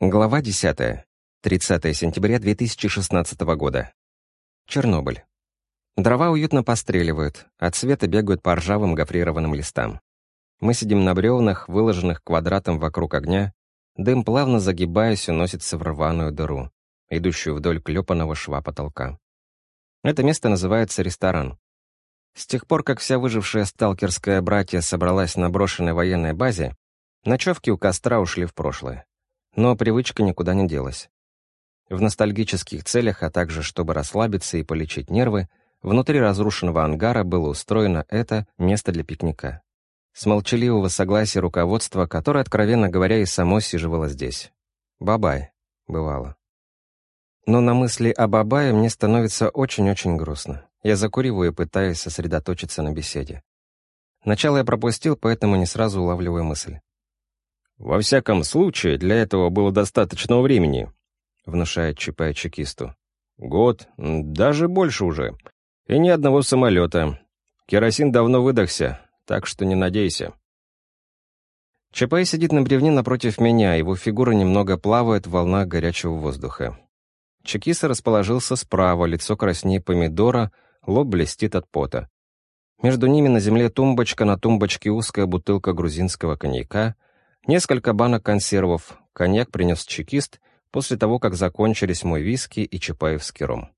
Глава 10. 30 сентября 2016 года. Чернобыль. Дрова уютно постреливают, от света бегают по ржавым гофрированным листам. Мы сидим на бревнах, выложенных квадратом вокруг огня. Дым, плавно загибаясь, уносится в рваную дыру, идущую вдоль клепанного шва потолка. Это место называется ресторан. С тех пор, как вся выжившая сталкерская братья собралась на брошенной военной базе, ночевки у костра ушли в прошлое. Но привычка никуда не делась. В ностальгических целях, а также чтобы расслабиться и полечить нервы, внутри разрушенного ангара было устроено это место для пикника. С молчаливого согласия руководства, которое, откровенно говоря, и само сиживало здесь. Бабай, бывало. Но на мысли о Бабае мне становится очень-очень грустно. Я закуриваю и пытаюсь сосредоточиться на беседе. Начало я пропустил, поэтому не сразу улавливаю мысль. «Во всяком случае, для этого было достаточно времени», — внушает ЧП чекисту. «Год, даже больше уже. И ни одного самолета. Керосин давно выдохся, так что не надейся». ЧП сидит на бревне напротив меня, его фигура немного плавает в волнах горячего воздуха. Чекиса расположился справа, лицо краснее помидора, лоб блестит от пота. Между ними на земле тумбочка, на тумбочке узкая бутылка грузинского коньяка — Несколько банок консервов. Коньяк принес чекист после того, как закончились мой виски и чапаевский ром.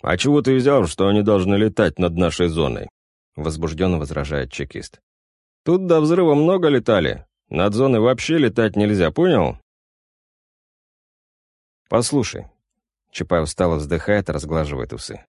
«А чего ты взял, что они должны летать над нашей зоной?» Возбужденно возражает чекист. «Тут до взрыва много летали. Над зоной вообще летать нельзя, понял?» «Послушай». Чапаев устало вздыхает, разглаживает усы.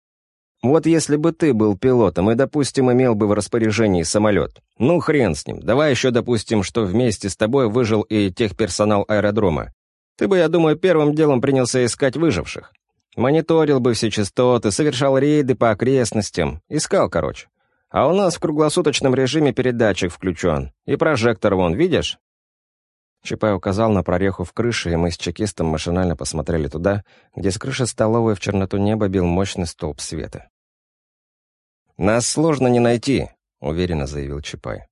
Вот если бы ты был пилотом и, допустим, имел бы в распоряжении самолет. Ну, хрен с ним. Давай еще допустим, что вместе с тобой выжил и техперсонал аэродрома. Ты бы, я думаю, первым делом принялся искать выживших. Мониторил бы все частоты, совершал рейды по окрестностям. Искал, короче. А у нас в круглосуточном режиме передатчик включен. И прожектор вон, видишь? Чапай указал на прореху в крыше, и мы с чекистом машинально посмотрели туда, где с крыши столовой в черноту неба бил мощный столб света. «Нас сложно не найти», — уверенно заявил Чапай.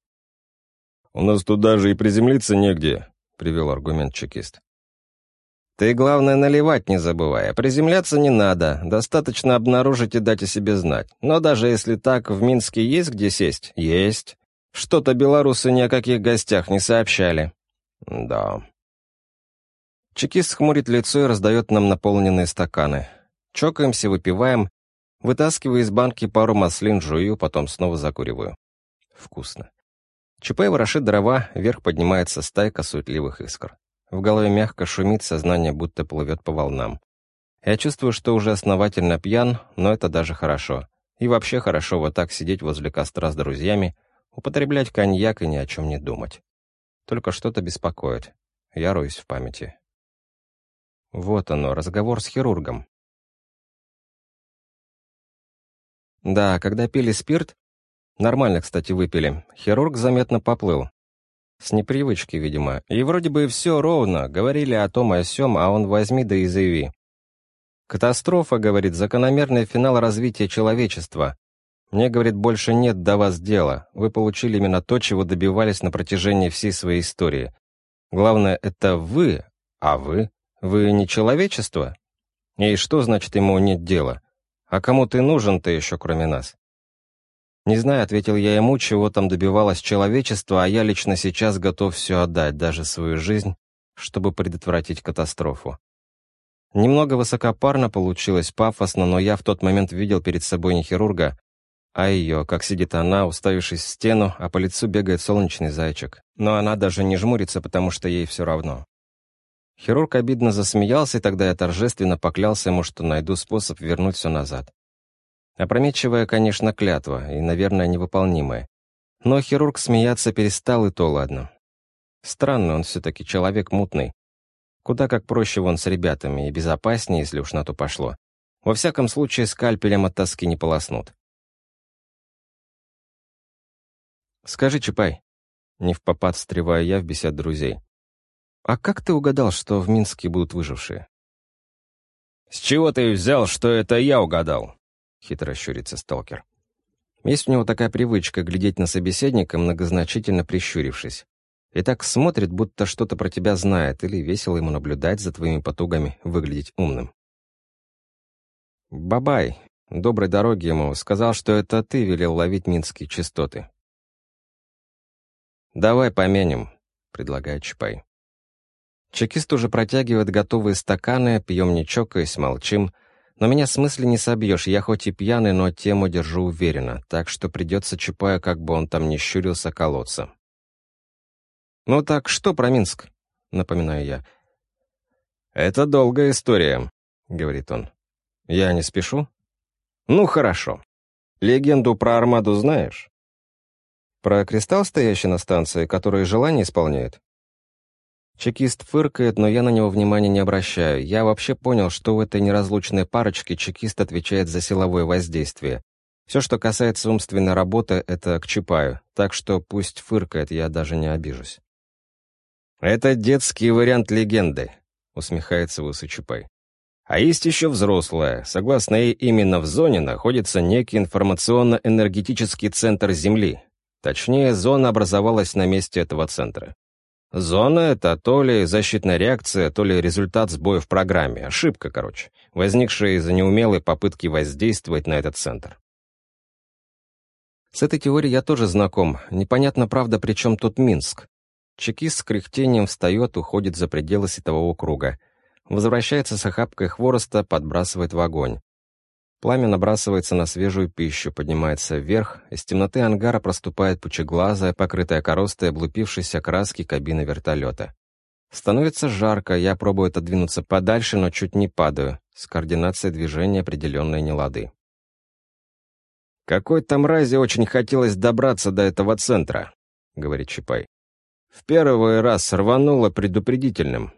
«У нас тут даже и приземлиться негде», — привел аргумент чекист. «Ты, главное, наливать не забывай, а приземляться не надо, достаточно обнаружить и дать о себе знать. Но даже если так, в Минске есть где сесть? Есть. Что-то белорусы ни о каких гостях не сообщали». «Да». Чекист хмурит лицо и раздает нам наполненные стаканы. Чокаемся, выпиваем, Вытаскиваю из банки пару маслин, жую, потом снова закуриваю. Вкусно. ЧП ворошит дрова, вверх поднимается стайка суетливых искр. В голове мягко шумит, сознание будто плывет по волнам. Я чувствую, что уже основательно пьян, но это даже хорошо. И вообще хорошо вот так сидеть возле костра с друзьями, употреблять коньяк и ни о чем не думать. Только что-то беспокоит. Я роюсь в памяти. Вот оно, разговор с хирургом. Да, когда пили спирт, нормально, кстати, выпили, хирург заметно поплыл. С непривычки, видимо. И вроде бы все ровно, говорили о том и о сём, а он возьми да и заяви. Катастрофа, говорит, закономерный финал развития человечества. Мне, говорит, больше нет до вас дела. Вы получили именно то, чего добивались на протяжении всей своей истории. Главное, это вы, а вы? Вы не человечество? И что значит ему нет дела? А кому ты нужен-то еще, кроме нас?» «Не знаю», — ответил я ему, чего там добивалось человечество, а я лично сейчас готов все отдать, даже свою жизнь, чтобы предотвратить катастрофу. Немного высокопарно получилось, пафосно, но я в тот момент видел перед собой не хирурга, а ее, как сидит она, уставившись в стену, а по лицу бегает солнечный зайчик. Но она даже не жмурится, потому что ей все равно. Хирург обидно засмеялся, и тогда я торжественно поклялся ему, что найду способ вернуть все назад. Опрометчивая, конечно, клятва, и, наверное, невыполнимая. Но хирург смеяться перестал, и то ладно. Странно, он все-таки человек мутный. Куда как проще вон с ребятами, и безопаснее, если уж на то пошло. Во всяком случае, скальпелем от тоски не полоснут. «Скажи, Чапай», — не в попад встреваю я в бесед друзей, «А как ты угадал, что в Минске будут выжившие?» «С чего ты взял, что это я угадал?» — хитро щурится сталкер. Есть у него такая привычка глядеть на собеседника, многозначительно прищурившись. и так смотрит, будто что-то про тебя знает, или весело ему наблюдать за твоими потугами выглядеть умным. Бабай, доброй дороги ему, сказал, что это ты велел ловить минские частоты. «Давай помянем», — предлагает Чапай. Чекист уже протягивает готовые стаканы, пьем не чокаясь, молчим. Но меня в смысле не собьешь, я хоть и пьяный, но тему держу уверенно, так что придется Чапаю, как бы он там не щурился, колоться. «Ну так что про Минск?» — напоминаю я. «Это долгая история», — говорит он. «Я не спешу?» «Ну, хорошо. Легенду про Армаду знаешь?» «Про кристалл, стоящий на станции, который желание исполняет?» Чекист фыркает, но я на него внимания не обращаю. Я вообще понял, что в этой неразлучной парочке чекист отвечает за силовое воздействие. Все, что касается умственной работы, это к Чапаю, так что пусть фыркает, я даже не обижусь. «Это детский вариант легенды», — усмехается Высый Чапай. «А есть еще взрослая. Согласно ей, именно в зоне находится некий информационно-энергетический центр Земли. Точнее, зона образовалась на месте этого центра. Зона — это то ли защитная реакция, то ли результат сбоя в программе. Ошибка, короче, возникшая из-за неумелой попытки воздействовать на этот центр. С этой теорией я тоже знаком. Непонятно, правда, при чем тут Минск. Чекист с кряхтением встает, уходит за пределы светового круга. Возвращается с охапкой хвороста, подбрасывает в огонь. Пламя набрасывается на свежую пищу, поднимается вверх, из темноты ангара проступает пучеглазая, покрытая коростой облупившейся краски кабины вертолета. Становится жарко, я пробую отодвинуться подальше, но чуть не падаю. С координацией движения определенные нелады. «Какой-то мрази очень хотелось добраться до этого центра», — говорит Чапай. В первый раз рвануло предупредительным.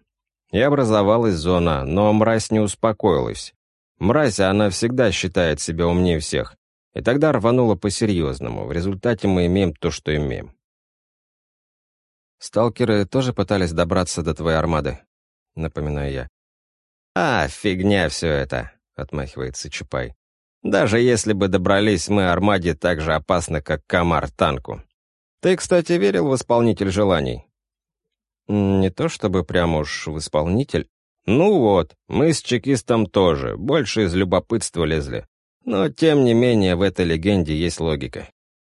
И образовалась зона, но мразь не успокоилась. Мразь, она всегда считает себя умнее всех. И тогда рванула по-серьезному. В результате мы имеем то, что имеем. «Сталкеры тоже пытались добраться до твоей армады?» — напоминаю я. «А, фигня все это», — отмахивается Чапай. «Даже если бы добрались мы армаде так же опасны, как комар танку. Ты, кстати, верил в исполнитель желаний?» «Не то чтобы прям уж в исполнитель». «Ну вот, мы с чекистом тоже, больше из любопытства лезли. Но, тем не менее, в этой легенде есть логика.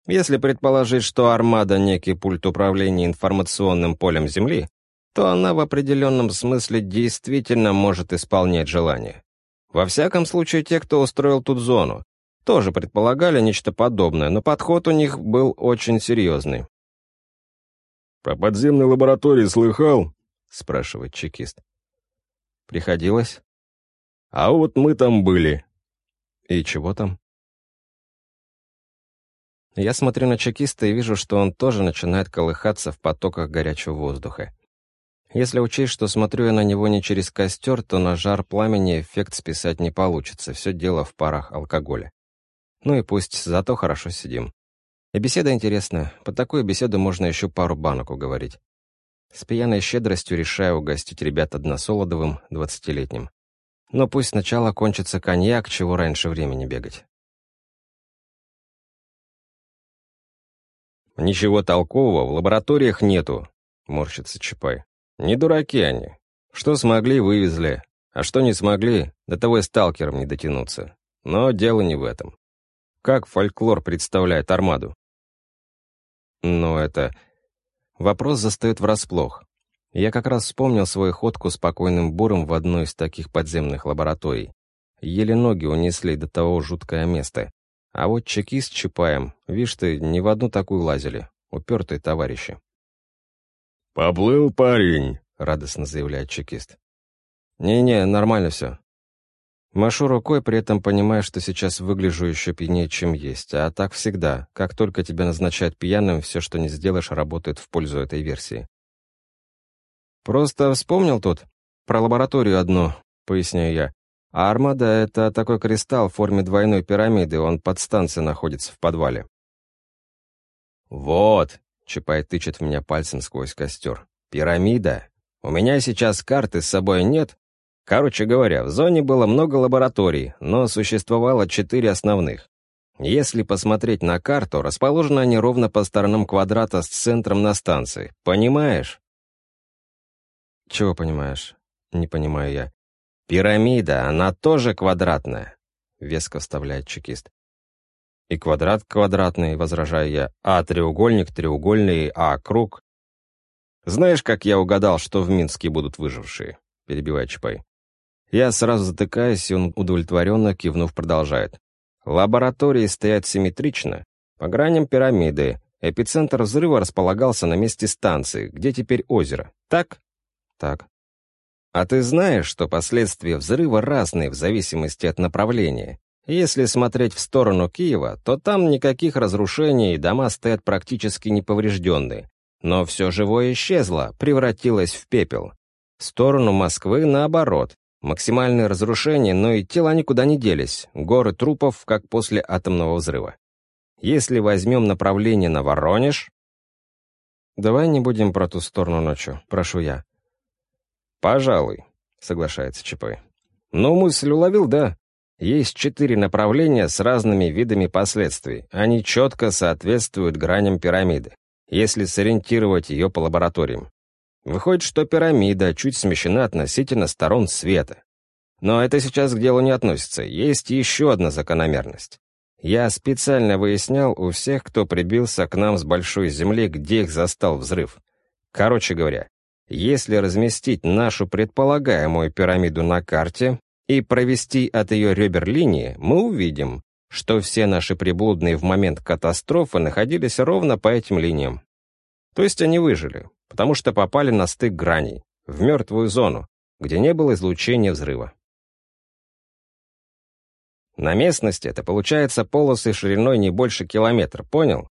Если предположить, что армада — некий пульт управления информационным полем Земли, то она в определенном смысле действительно может исполнять желания. Во всяком случае, те, кто устроил тут зону, тоже предполагали нечто подобное, но подход у них был очень серьезный. «По подземной лаборатории слыхал?» — спрашивает чекист. «Приходилось?» «А вот мы там были». «И чего там?» Я смотрю на чекиста и вижу, что он тоже начинает колыхаться в потоках горячего воздуха. Если учесть, что смотрю я на него не через костер, то на жар пламени эффект списать не получится, все дело в парах алкоголя. Ну и пусть, зато хорошо сидим. И беседа интересная. Под такую беседу можно еще пару банок уговорить. С пьяной щедростью решаю угостить ребят односолодовым, двадцатилетним. Но пусть сначала кончится коньяк, чего раньше времени бегать. «Ничего толкового в лабораториях нету», — морщится Чапай. «Не дураки они. Что смогли, вывезли. А что не смогли, до того и сталкером не дотянуться. Но дело не в этом. Как фольклор представляет армаду? Но это... Вопрос застает врасплох. Я как раз вспомнил свою ходку спокойным буром в одной из таких подземных лабораторий. Еле ноги унесли до того жуткое место. А вот чеки с Чапаем, видишь ты, ни в одну такую лазили. Упертые товарищи. «Поплыл парень», — радостно заявляет чекист. «Не-не, нормально все. Машу рукой, при этом понимая, что сейчас выгляжу еще пьянее, чем есть. А так всегда. Как только тебя назначают пьяным, все, что не сделаешь, работает в пользу этой версии. «Просто вспомнил тут. Про лабораторию одну», — поясняю я. А армада — это такой кристалл в форме двойной пирамиды, он под станцией находится в подвале. «Вот», — Чапай тычет в меня пальцем сквозь костер. «Пирамида? У меня сейчас карты с собой нет, Короче говоря, в зоне было много лабораторий, но существовало четыре основных. Если посмотреть на карту, расположены они ровно по сторонам квадрата с центром на станции. Понимаешь? Чего понимаешь? Не понимаю я. Пирамида, она тоже квадратная, веско вставляет чекист. И квадрат квадратный, возражаю я, а треугольник треугольный, а круг... Знаешь, как я угадал, что в Минске будут выжившие? Перебивает Чапай. Я сразу затыкаюсь, и он удовлетворенно кивнув продолжает. Лаборатории стоят симметрично, по граням пирамиды. Эпицентр взрыва располагался на месте станции, где теперь озеро. Так? Так. А ты знаешь, что последствия взрыва разные в зависимости от направления? Если смотреть в сторону Киева, то там никаких разрушений, дома стоят практически неповрежденные. Но все живое исчезло, превратилось в пепел. В сторону Москвы наоборот. Максимальное разрушение, но и тела никуда не делись. Горы трупов, как после атомного взрыва. Если возьмем направление на Воронеж... «Давай не будем про ту сторону ночью, прошу я», «Пожалуй», — соглашается ЧП. «Но мысль уловил, да. Есть четыре направления с разными видами последствий. Они четко соответствуют граням пирамиды, если сориентировать ее по лабораториям. Выходит, что пирамида чуть смещена относительно сторон света. Но это сейчас к делу не относится. Есть еще одна закономерность. Я специально выяснял у всех, кто прибился к нам с большой земли, где их застал взрыв. Короче говоря, если разместить нашу предполагаемую пирамиду на карте и провести от ее ребер линии, мы увидим, что все наши приблудные в момент катастрофы находились ровно по этим линиям. То есть они выжили, потому что попали на стык граней, в мертвую зону, где не было излучения взрыва. На местности это получается полосы шириной не больше километра, понял?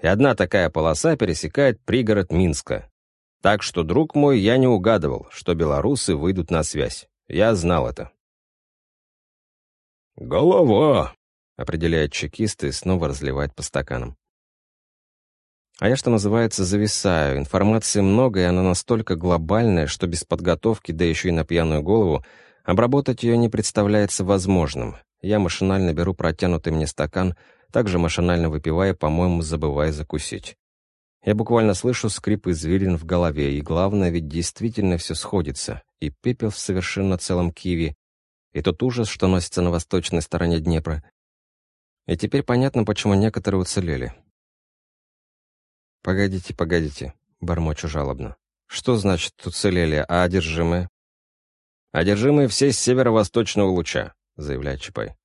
И одна такая полоса пересекает пригород Минска. Так что, друг мой, я не угадывал, что белорусы выйдут на связь. Я знал это. «Голова!» — определяет чекист и снова разливает по стаканам. А я, что называется, зависаю. Информации много, и она настолько глобальная, что без подготовки, да еще и на пьяную голову, обработать ее не представляется возможным. Я машинально беру протянутый мне стакан, также машинально выпивая, по-моему, забывая закусить. Я буквально слышу скрип извилин в голове, и главное, ведь действительно все сходится. И пепел в совершенно целом Киеве, и тот ужас, что носится на восточной стороне Днепра. И теперь понятно, почему некоторые уцелели. «Погодите, погодите», — бормочу жалобно. «Что значит уцелели, а одержимые?» «Одержимые все с северо-восточного луча», — заявляет Чапай.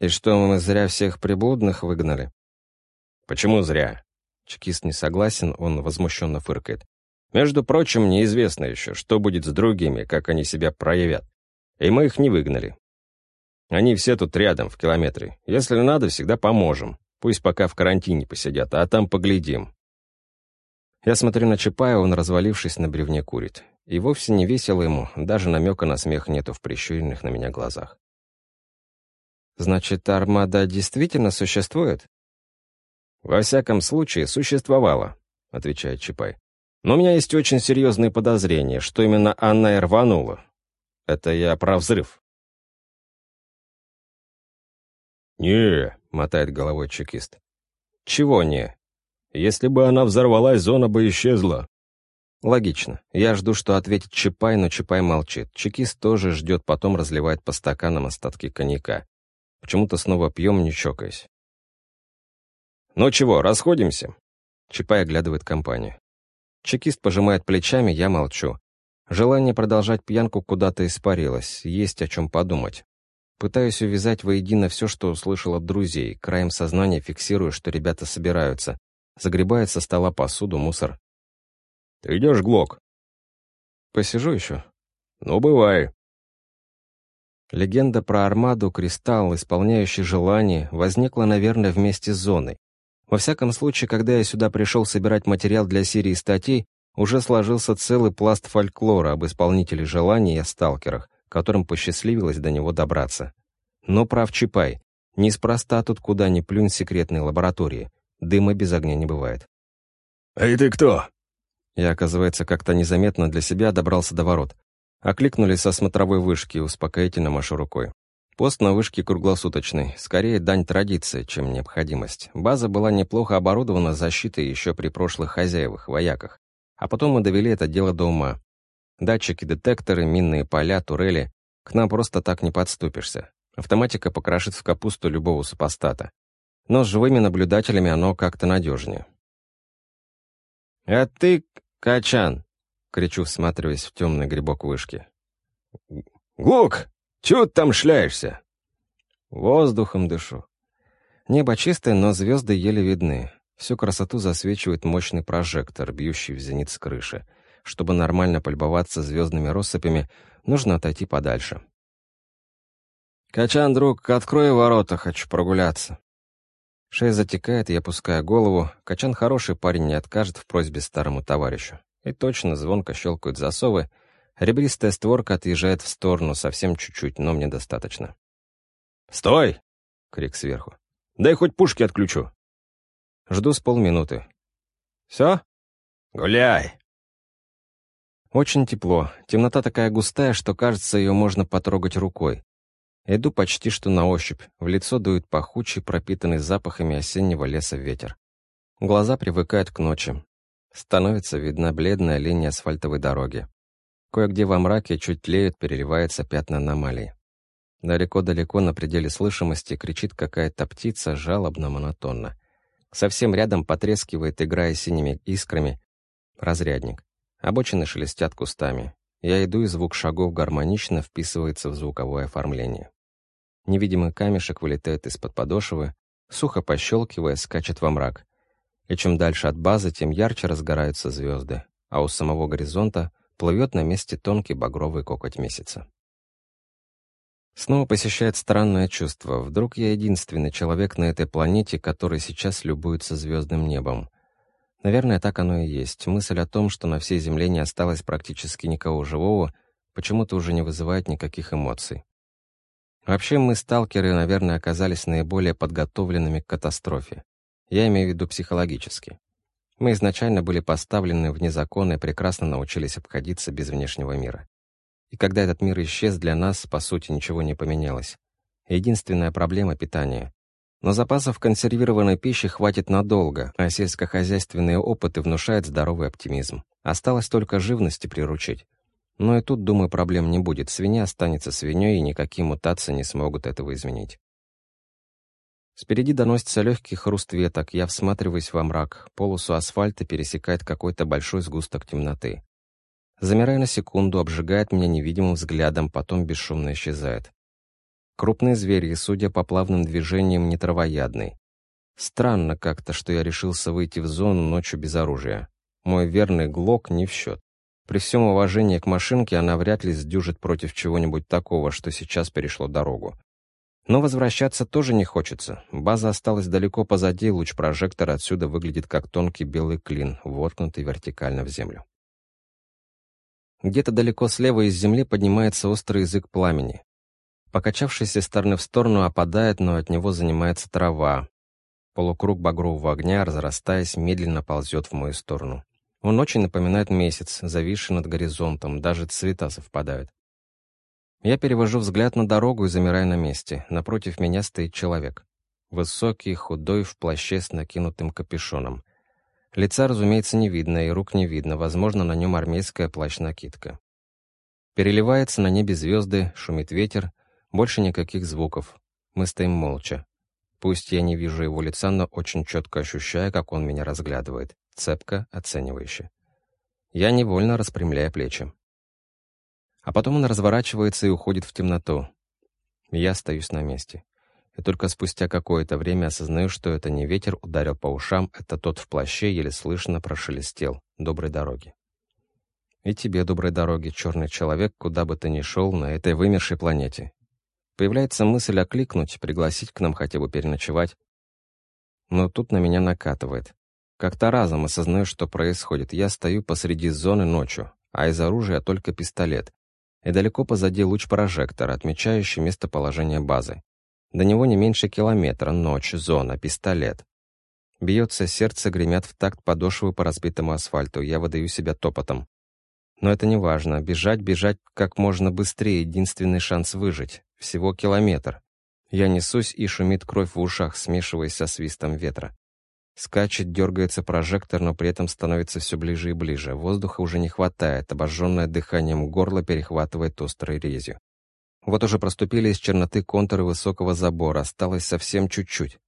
«И что, мы зря всех приблудных выгнали?» «Почему зря? Чекист не согласен, он возмущенно фыркает. Между прочим, неизвестно еще, что будет с другими, как они себя проявят. И мы их не выгнали. Они все тут рядом, в километре. Если надо, всегда поможем. Пусть пока в карантине посидят, а там поглядим. Я смотрю на Чапаева, он, развалившись на бревне, курит. И вовсе не весело ему, даже намека на смех нету в прищуренных на меня глазах. «Значит, армада действительно существует?» «Во всяком случае, существовало», — отвечает Чапай. «Но у меня есть очень серьезные подозрения, что именно она и рванула. Это я про взрыв». «Не», — мотает головой чекист. «Чего не? Если бы она взорвалась, зона бы исчезла». Логично. Я жду, что ответит Чапай, но Чапай молчит. Чекист тоже ждет, потом разливает по стаканам остатки коньяка. Почему-то снова пьем, не чокаясь. «Ну чего, расходимся?» Чапай оглядывает компанию. Чекист пожимает плечами, я молчу. Желание продолжать пьянку куда-то испарилось, есть о чем подумать. Пытаюсь увязать воедино все, что услышал от друзей, краем сознания фиксирую, что ребята собираются. Загребают со стола посуду, мусор. «Ты идешь, Глок?» «Посижу еще?» «Ну, бывай». Легенда про армаду, кристалл, исполняющий желание, возникла, наверное, вместе с зоной. Во всяком случае, когда я сюда пришел собирать материал для серии статей, уже сложился целый пласт фольклора об исполнителе желаний и о сталкерах, которым посчастливилось до него добраться. Но прав Чапай. Неспроста тут куда ни плюнь секретной лаборатории. Дыма без огня не бывает. «Эй, ты кто?» Я, оказывается, как-то незаметно для себя добрался до ворот. Окликнули со смотровой вышки, успокоительно машу рукой. Пост на вышке круглосуточный, скорее дань традиции, чем необходимость. База была неплохо оборудована защитой еще при прошлых хозяевах, вояках. А потом мы довели это дело до ума. Датчики, детекторы, минные поля, турели. К нам просто так не подступишься. Автоматика покрошит в капусту любого супостата. Но с живыми наблюдателями оно как-то надежнее. «А ты, Качан!» — кричу, всматриваясь в темный грибок вышки. «Гук, чего там шляешься?» «Воздухом дышу. Небо чистое, но звезды еле видны. Всю красоту засвечивает мощный прожектор, бьющий в зенит с крыши. Чтобы нормально полюбоваться звездными россыпями, нужно отойти подальше. «Качан, друг, открой ворота, хочу прогуляться». Шея затекает, я опускаю голову. Качан хороший парень, не откажет в просьбе старому товарищу. И точно звонко щелкают засовы. Ребристая створка отъезжает в сторону, совсем чуть-чуть, но мне достаточно. «Стой!» — крик сверху. «Дай хоть пушки отключу». Жду с полминуты. «Все?» «Гуляй!» Очень тепло. Темнота такая густая, что кажется, ее можно потрогать рукой. Иду почти что на ощупь. В лицо дует пахучий, пропитанный запахами осеннего леса ветер. Глаза привыкают к ночи. Становится видна бледная линия асфальтовой дороги. Кое-где во мраке чуть тлеют, переливается пятна аномалии. Далеко-далеко на пределе слышимости кричит какая-то птица жалобно-монотонно. Совсем рядом потрескивает, играя синими искрами, разрядник. Обочины шелестят кустами. Я иду, и звук шагов гармонично вписывается в звуковое оформление. Невидимый камешек вылетает из-под подошвы, сухо пощелкивая, скачет во мрак. И чем дальше от базы, тем ярче разгораются звезды, а у самого горизонта плывет на месте тонкий багровый кокоть месяца. Снова посещает странное чувство. Вдруг я единственный человек на этой планете, который сейчас любуется звездным небом — Наверное, так оно и есть. Мысль о том, что на всей Земле не осталось практически никого живого, почему-то уже не вызывает никаких эмоций. Вообще мы, сталкеры, наверное, оказались наиболее подготовленными к катастрофе. Я имею в виду психологически. Мы изначально были поставлены вне закона и прекрасно научились обходиться без внешнего мира. И когда этот мир исчез, для нас, по сути, ничего не поменялось. Единственная проблема — питание. Но запасов консервированной пищи хватит надолго, а сельскохозяйственные опыты внушают здоровый оптимизм. Осталось только живности приручить. Но и тут, думаю, проблем не будет. Свинья останется свиньей, и никакие мутации не смогут этого изменить. Спереди доносится легкий хруст веток, я всматриваюсь во мрак. Полосу асфальта пересекает какой-то большой сгусток темноты. Замирая на секунду, обжигает меня невидимым взглядом, потом бесшумно исчезает. Крупные звери, судя по плавным движениям, не травоядный. Странно как-то, что я решился выйти в зону ночью без оружия. Мой верный глок не в счет. При всем уважении к машинке она вряд ли сдюжит против чего-нибудь такого, что сейчас перешло дорогу. Но возвращаться тоже не хочется. База осталась далеко позади, луч прожектора отсюда выглядит как тонкий белый клин, воткнутый вертикально в землю. Где-то далеко слева из земли поднимается острый язык пламени. Покачавшись из стороны в сторону, опадает, но от него занимается трава. Полукруг багрового огня, разрастаясь, медленно ползет в мою сторону. Он очень напоминает месяц, зависший над горизонтом, даже цвета совпадают. Я перевожу взгляд на дорогу и замираю на месте. Напротив меня стоит человек. Высокий, худой, в плаще с накинутым капюшоном. Лица, разумеется, не видно, и рук не видно, возможно, на нем армейская плащ-накидка. Переливается на небе звезды, шумит ветер, больше никаких звуков. Мы стоим молча. Пусть я не вижу его лица, но очень четко ощущаю, как он меня разглядывает, цепко, оценивающе. Я невольно распрямляю плечи. А потом он разворачивается и уходит в темноту. Я остаюсь на месте. И только спустя какое-то время осознаю, что это не ветер ударил по ушам, это тот в плаще еле слышно прошелестел. Доброй дороги. И тебе доброй дороги, черный человек, куда бы ты ни шел на этой вымершей планете. Появляется мысль окликнуть, пригласить к нам хотя бы переночевать. Но тут на меня накатывает. Как-то разом осознаю, что происходит. Я стою посреди зоны ночью, а из оружия только пистолет. И далеко позади луч прожектора, отмечающий местоположение базы. До него не меньше километра, ночь, зона, пистолет. Бьется сердце, гремят в такт подошвы по разбитому асфальту. Я выдаю себя топотом. Но это не важно. Бежать, бежать как можно быстрее — единственный шанс выжить. Всего километр. Я несусь, и шумит кровь в ушах, смешиваясь со свистом ветра. Скачет, дергается прожектор, но при этом становится все ближе и ближе. Воздуха уже не хватает, обожженное дыханием горло перехватывает острой резью. Вот уже проступили из черноты контуры высокого забора, осталось совсем чуть-чуть.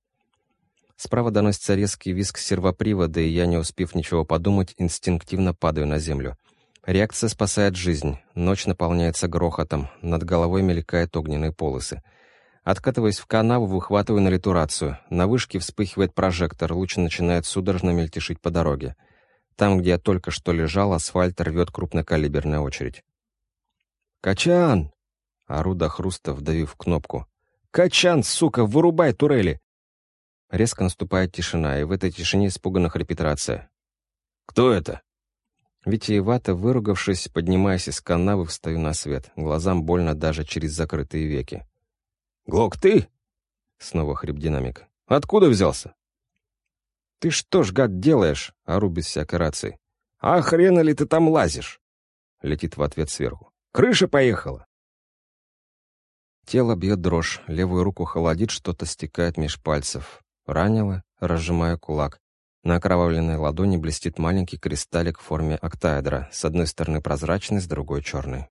Справа доносится резкий визг сервопривода, и я, не успев ничего подумать, инстинктивно падаю на землю. Реакция спасает жизнь. Ночь наполняется грохотом, над головой мелькают огненные полосы. Откатываясь в канаву, выхватываю на лету рацию. На вышке вспыхивает прожектор, луч начинает судорожно мельтешить по дороге. Там, где я только что лежал, асфальт рвет крупнокалиберная очередь. «Качан!» — ору до хруста, вдавив кнопку. «Качан, сука, вырубай турели!» Резко наступает тишина, и в этой тишине испуганно хрипит рация. «Кто это?» Витиевато выругавшись, поднимаясь из канавы, встаю на свет. Глазам больно даже через закрытые веки. «Глок, ты?» Снова хрип динамик. «Откуда взялся?» «Ты что ж, гад, делаешь?» — ору без всякой рации. «А хрена ли ты там лазишь?» Летит в ответ сверху. «Крыша поехала!» Тело бьет дрожь, левую руку холодит, что-то стекает меж пальцев. Ранило, разжимая кулак. На окровавленной ладони блестит маленький кристаллик в форме октаэдра, с одной стороны прозрачный, с другой черный.